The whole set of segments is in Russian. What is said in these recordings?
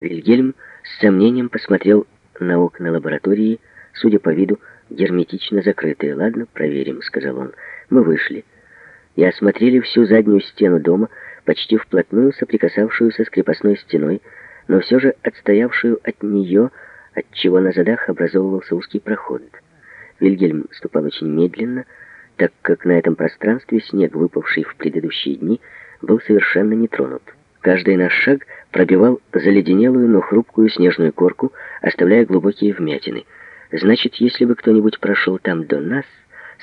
Вильгельм с сомнением посмотрел на окна лаборатории, судя по виду, герметично закрытые. «Ладно, проверим», — сказал он. Мы вышли и осмотрели всю заднюю стену дома, почти вплотную соприкасавшуюся с крепостной стеной, но все же отстоявшую от нее, от чего на задах образовывался узкий проход. Вильгельм ступал очень медленно, так как на этом пространстве снег, выпавший в предыдущие дни, был совершенно не тронут. Каждый наш шаг пробивал заледенелую, но хрупкую снежную корку, оставляя глубокие вмятины. Значит, если бы кто-нибудь прошел там до нас,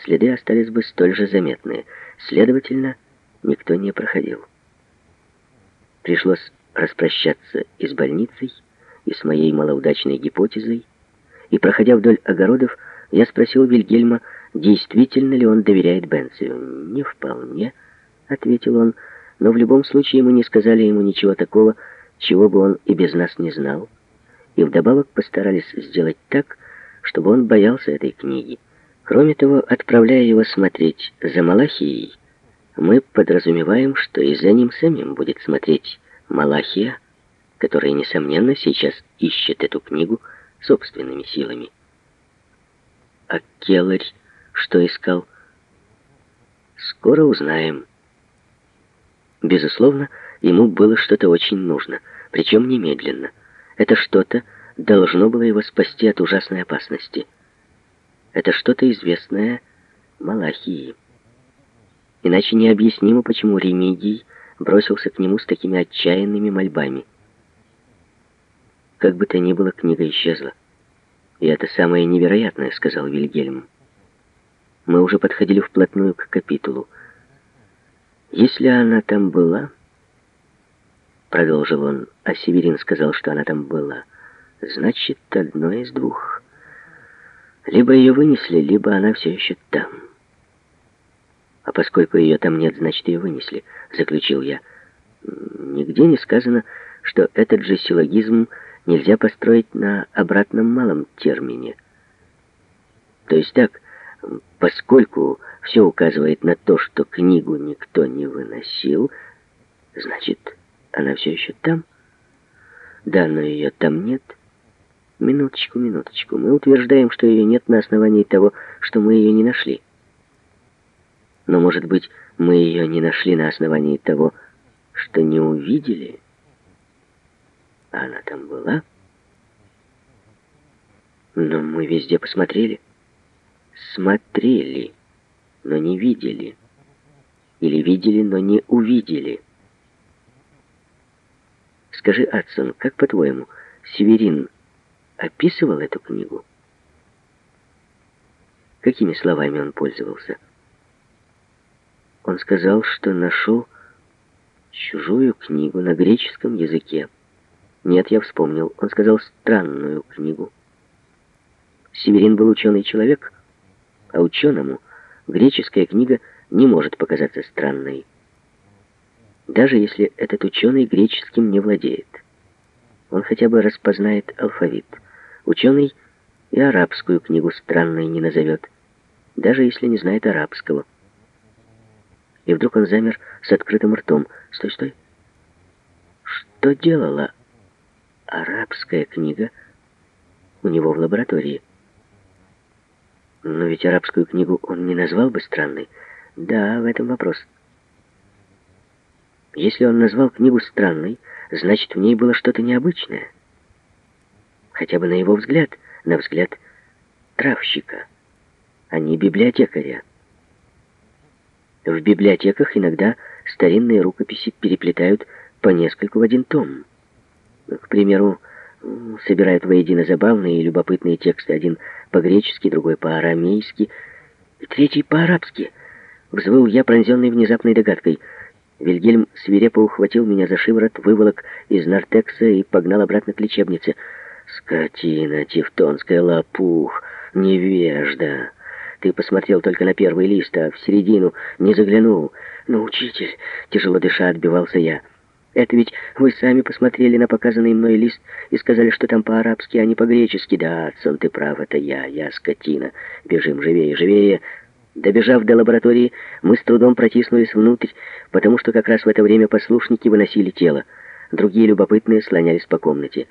следы остались бы столь же заметные. Следовательно, никто не проходил. Пришлось распрощаться и с больницей, и с моей малоудачной гипотезой, и, проходя вдоль огородов, я спросил Вильгельма, действительно ли он доверяет Бенцию. «Не вполне», — ответил он, — но в любом случае мы не сказали ему ничего такого, чего бы он и без нас не знал, и вдобавок постарались сделать так, чтобы он боялся этой книги. Кроме того, отправляя его смотреть за Малахией, мы подразумеваем, что и за ним самим будет смотреть Малахия, который, несомненно, сейчас ищет эту книгу собственными силами. А Келларь что искал? Скоро узнаем. Безусловно, ему было что-то очень нужно, причем немедленно. Это что-то должно было его спасти от ужасной опасности. Это что-то известное Малахии. Иначе необъяснимо, почему Ремидий бросился к нему с такими отчаянными мольбами. Как бы то ни было, книга исчезла. «И это самое невероятное», — сказал Вильгельм. Мы уже подходили вплотную к капитулу. Если она там была, продолжил он, а Северин сказал, что она там была, значит, одно из двух. Либо ее вынесли, либо она все еще там. А поскольку ее там нет, значит, ее вынесли, заключил я. Нигде не сказано, что этот же силлогизм нельзя построить на обратном малом термине. То есть так, Поскольку все указывает на то, что книгу никто не выносил, значит, она все еще там? Да, но ее там нет. Минуточку, минуточку. Мы утверждаем, что ее нет на основании того, что мы ее не нашли. Но, может быть, мы ее не нашли на основании того, что не увидели? А она там была? Но мы везде посмотрели смотрели, но не видели. Или видели, но не увидели. Скажи, Адсон, как по-твоему, Северин описывал эту книгу? Какими словами он пользовался? Он сказал, что нашел чужую книгу на греческом языке. Нет, я вспомнил. Он сказал странную книгу. Северин был ученый человек, а ученому греческая книга не может показаться странной, даже если этот ученый греческим не владеет. Он хотя бы распознает алфавит. Ученый и арабскую книгу странной не назовет, даже если не знает арабского. И вдруг он замер с открытым ртом. «Стой, стой!» Что делала арабская книга у него в лаборатории? Но ведь арабскую книгу он не назвал бы странной. Да, в этом вопрос. Если он назвал книгу странной, значит, в ней было что-то необычное. Хотя бы на его взгляд, на взгляд травщика, а не библиотекаря. В библиотеках иногда старинные рукописи переплетают по нескольку в один том. К примеру, собирают воедино забавные и любопытные тексты, один по-гречески, другой по-арамейски, третий по-арабски. Взвыл я, пронзенный внезапной догадкой. Вильгельм свирепо ухватил меня за шиворот, выволок из нартекса и погнал обратно к лечебнице. «Скотина, тевтонская лопух, невежда!» Ты посмотрел только на первый лист, а в середину не заглянул. «Ну, учитель!» — тяжело дыша отбивался я. Это ведь вы сами посмотрели на показанный мной лист и сказали, что там по-арабски, а не по-гречески. Да, Отсон, ты прав, это я, я скотина. Бежим живее, живее. Добежав до лаборатории, мы с трудом протиснулись внутрь, потому что как раз в это время послушники выносили тело. Другие любопытные слонялись по комнате.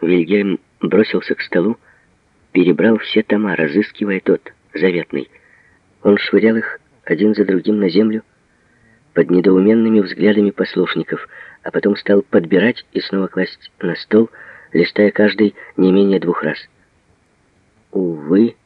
Вильгельм бросился к столу, перебрал все тома, разыскивая тот, заветный. Он швырял их один за другим на землю, под недоуменными взглядами послушников, а потом стал подбирать и снова класть на стол, листая каждый не менее двух раз. Увы,